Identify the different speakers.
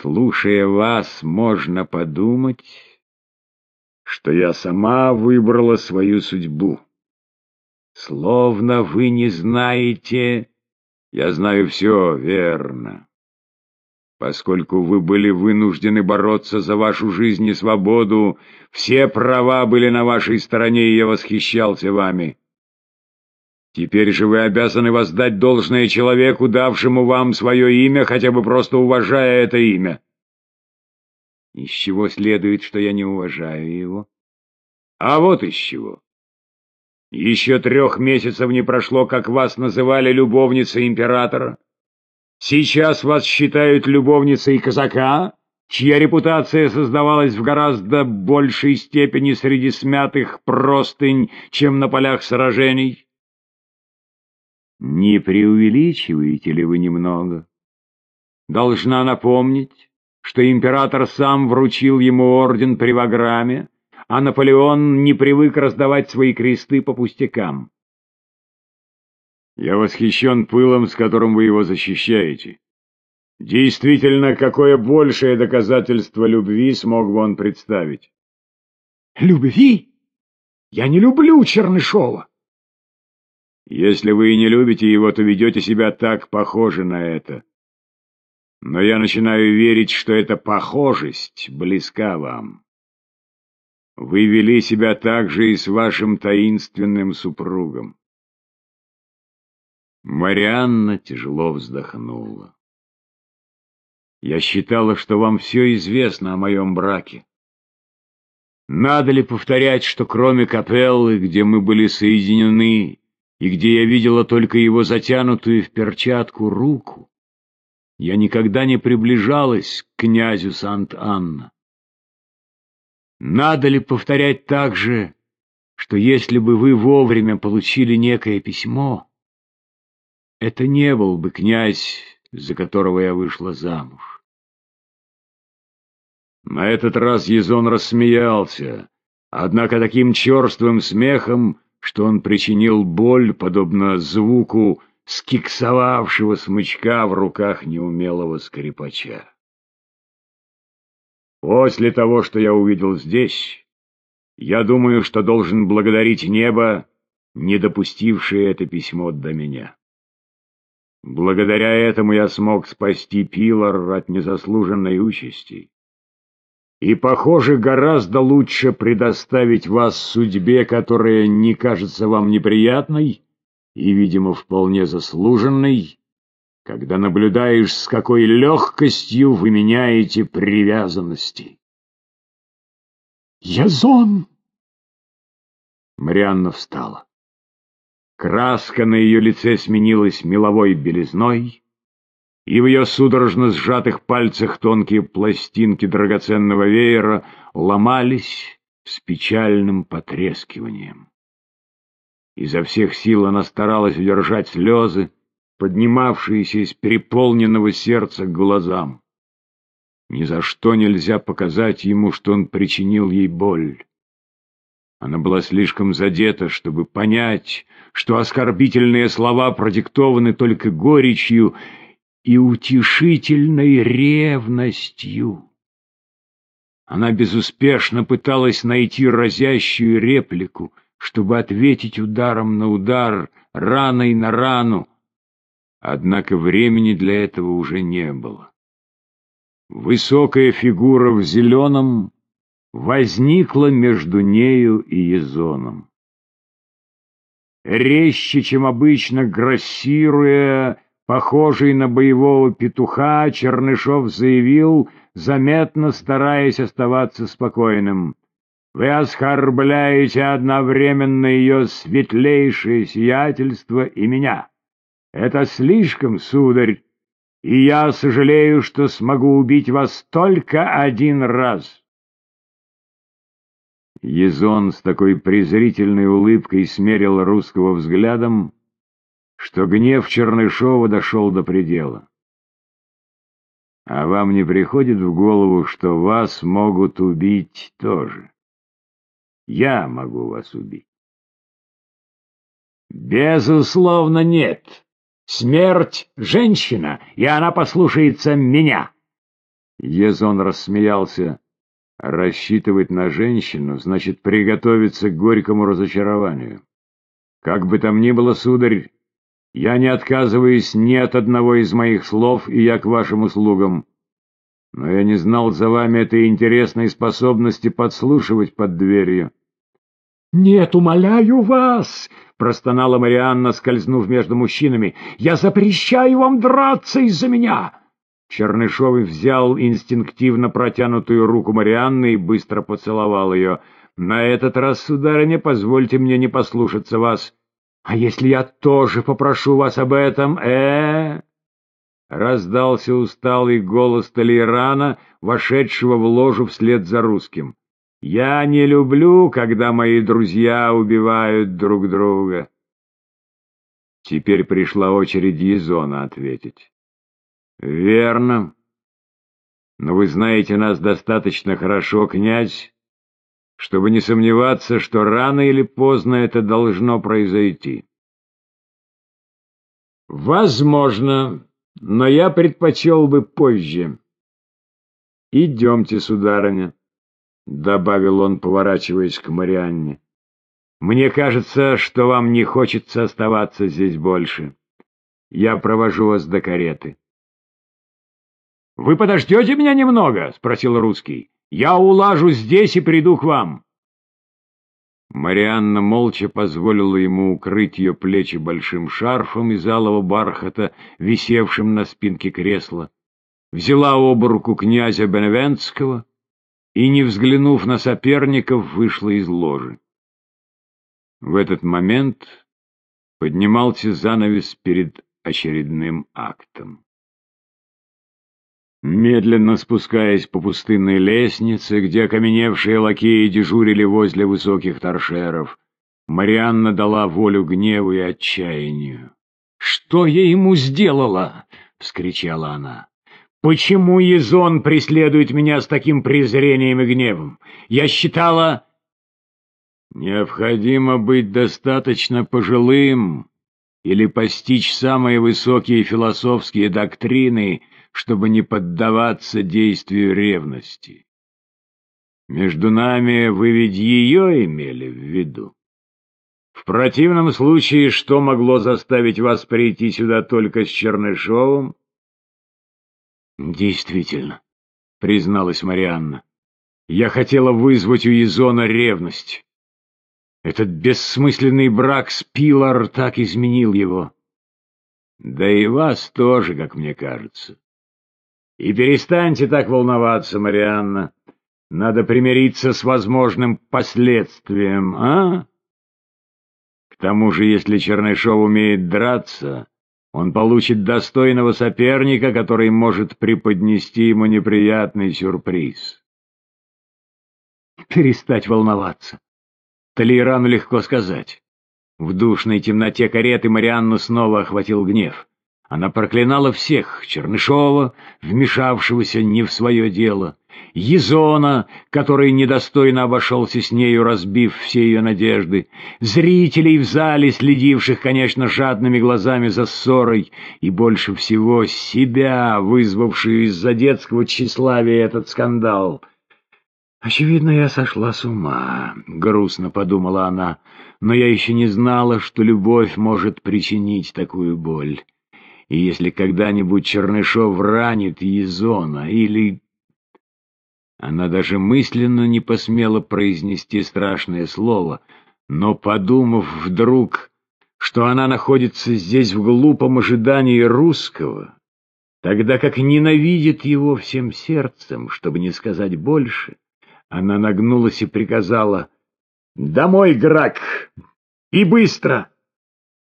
Speaker 1: Слушая вас, можно подумать, что я сама выбрала свою судьбу. Словно вы не знаете... Я знаю все верно. Поскольку вы были вынуждены бороться за вашу жизнь и свободу, все права были на вашей стороне, и я восхищался вами. Теперь же вы обязаны воздать должное человеку, давшему вам свое имя, хотя бы просто уважая это имя. Из чего следует, что я не уважаю его? А вот из чего. Еще трех месяцев не прошло, как вас называли любовницей императора. Сейчас вас считают любовницей казака, чья репутация создавалась в гораздо большей степени среди смятых простынь, чем на полях сражений. Не преувеличиваете ли вы немного? Должна напомнить, что император сам вручил ему орден при Ваграме, а Наполеон не привык раздавать свои кресты по пустякам. Я восхищен пылом, с которым вы его защищаете. Действительно, какое большее доказательство любви смог бы он представить?
Speaker 2: Любви? Я не люблю Чернышова.
Speaker 1: Если вы и не любите его, то ведете себя так похоже на это. Но я начинаю верить, что эта похожесть близка вам. Вы вели себя так же и с вашим таинственным супругом. Марианна тяжело вздохнула. Я считала, что вам все известно о моем браке. Надо ли повторять, что кроме капеллы, где мы были соединены, и где я видела только его затянутую в перчатку руку, я никогда не приближалась к князю Сант-Анна. Надо ли повторять также, что если бы вы вовремя получили некое письмо, это не был бы князь, за которого я вышла замуж? На этот раз Езон рассмеялся, однако таким черствым смехом, что он причинил боль, подобно звуку скиксовавшего смычка в руках неумелого скрипача. После того, что я увидел здесь, я думаю, что должен благодарить небо, не допустившее это письмо до меня. Благодаря этому я смог спасти Пилар от незаслуженной участи. И, похоже, гораздо лучше предоставить вас судьбе, которая не кажется вам неприятной и, видимо, вполне заслуженной, когда наблюдаешь, с какой легкостью вы меняете привязанности.
Speaker 2: «Язон!»
Speaker 1: Марианна встала. Краска на ее лице сменилась меловой белизной, и в ее судорожно сжатых пальцах тонкие пластинки драгоценного веера ломались с печальным потрескиванием. Изо всех сил она старалась удержать слезы, поднимавшиеся из переполненного сердца к глазам. Ни за что нельзя показать ему, что он причинил ей боль. Она была слишком задета, чтобы понять, что оскорбительные слова продиктованы только горечью и утешительной ревностью. Она безуспешно пыталась найти разящую реплику, чтобы ответить ударом на удар, раной на рану. Однако времени для этого уже не было. Высокая фигура в зеленом возникла между нею и Езоном. Резче, чем обычно, грассируя, Похожий на боевого петуха, Чернышов заявил, заметно стараясь оставаться спокойным. «Вы оскорбляете одновременно ее светлейшее сиятельство и меня. Это слишком, сударь, и я сожалею, что смогу убить вас только один раз». Езон с такой презрительной улыбкой смерил русского взглядом, что гнев Чернышова дошел до предела. А вам не приходит в голову, что вас могут убить тоже? Я могу вас убить. Безусловно, нет. Смерть — женщина, и она послушается меня. Езон рассмеялся. Рассчитывать на женщину значит приготовиться к горькому разочарованию. Как бы там ни было, сударь, я не отказываюсь ни от одного из моих слов, и я к вашим услугам. Но я не знал за вами этой интересной способности подслушивать под дверью.
Speaker 2: — Нет, умоляю вас! — простонала Марианна, скользнув между мужчинами. — Я запрещаю вам драться из-за меня!
Speaker 1: Чернышов взял инстинктивно протянутую руку Марианны и быстро поцеловал ее. «На этот раз, сударыня, позвольте мне не послушаться вас. А если я тоже попрошу вас об этом, э, Раздался усталый голос Толерана, вошедшего в ложу вслед за русским. «Я не люблю, когда мои друзья убивают друг друга». Теперь пришла очередь Езона ответить. «Верно. Но вы знаете нас достаточно хорошо, князь, чтобы не сомневаться, что рано или поздно это должно произойти». «Возможно, но я предпочел бы позже». «Идемте, сударыня», — добавил он, поворачиваясь к Марианне. «Мне кажется, что вам не хочется оставаться здесь больше. Я провожу вас до кареты». «Вы подождете меня немного?» — спросил русский. «Я улажу здесь и приду к вам». Марианна молча позволила ему укрыть ее плечи большим шарфом из алого бархата, висевшим на спинке кресла, взяла об руку князя Беневентского и, не взглянув на соперников, вышла из ложи. В этот момент поднимался занавес перед очередным актом. Медленно спускаясь по пустынной лестнице, где окаменевшие лакеи дежурили возле высоких торшеров, Марианна дала волю гневу и отчаянию. «Что я ему сделала?» — вскричала она. «Почему Езон преследует меня с таким презрением и гневом? Я считала...» «Необходимо быть достаточно пожилым или постичь самые высокие философские доктрины, чтобы не поддаваться действию ревности. Между нами вы ведь ее имели в виду. В противном случае, что могло заставить вас прийти сюда только с Чернышовым? Действительно, призналась Марианна. Я хотела вызвать у Изона ревность. Этот бессмысленный брак с Пилар так изменил его. Да и вас тоже, как мне кажется. И перестаньте так волноваться, Марианна. Надо примириться с возможным последствием, а? К тому же, если Чернышов умеет драться, он получит достойного соперника, который может преподнести ему неприятный сюрприз. Перестать волноваться. Толейрану легко сказать. В душной темноте кареты Марианну снова охватил гнев. Она проклинала всех — Чернышова, вмешавшегося не в свое дело, Езона, который недостойно обошелся с нею, разбив все ее надежды, зрителей в зале, следивших, конечно, жадными глазами за ссорой, и больше всего себя, вызвавшую из-за детского тщеславия этот скандал. «Очевидно, я сошла с ума», — грустно подумала она, — «но я еще не знала, что любовь может причинить такую боль» и если когда-нибудь Чернышов ранит Езона или... Она даже мысленно не посмела произнести страшное слово, но, подумав вдруг, что она находится здесь в глупом ожидании русского, тогда как ненавидит его всем сердцем, чтобы не сказать больше, она нагнулась и приказала «Домой, Грак! И быстро!»